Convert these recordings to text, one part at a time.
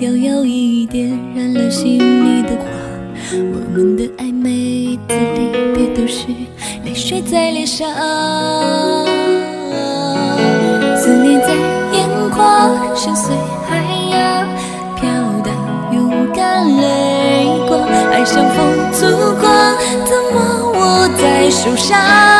摇摇曳点燃了心里的火。我们的爱，每一次离别都是泪水在脸上。思念在眼眶，深邃海洋，飘荡勇敢泪光。爱像风阻狂，怎么握在手上？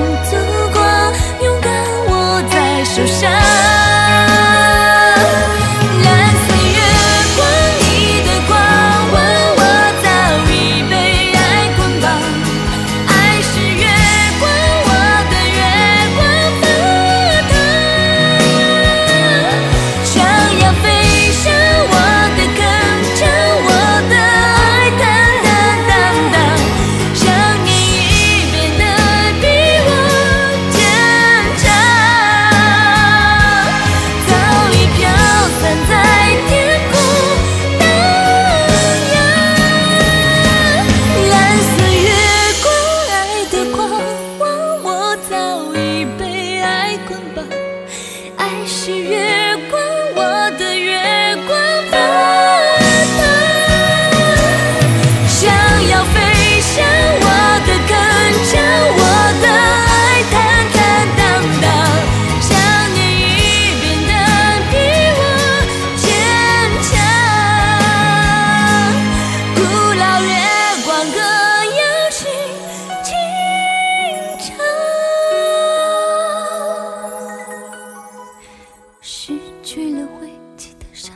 失去了会记得伤，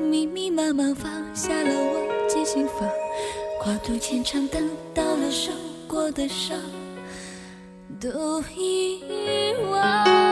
密密麻麻放下了我记心房，跨度千肠等到了受过的伤，都遗忘。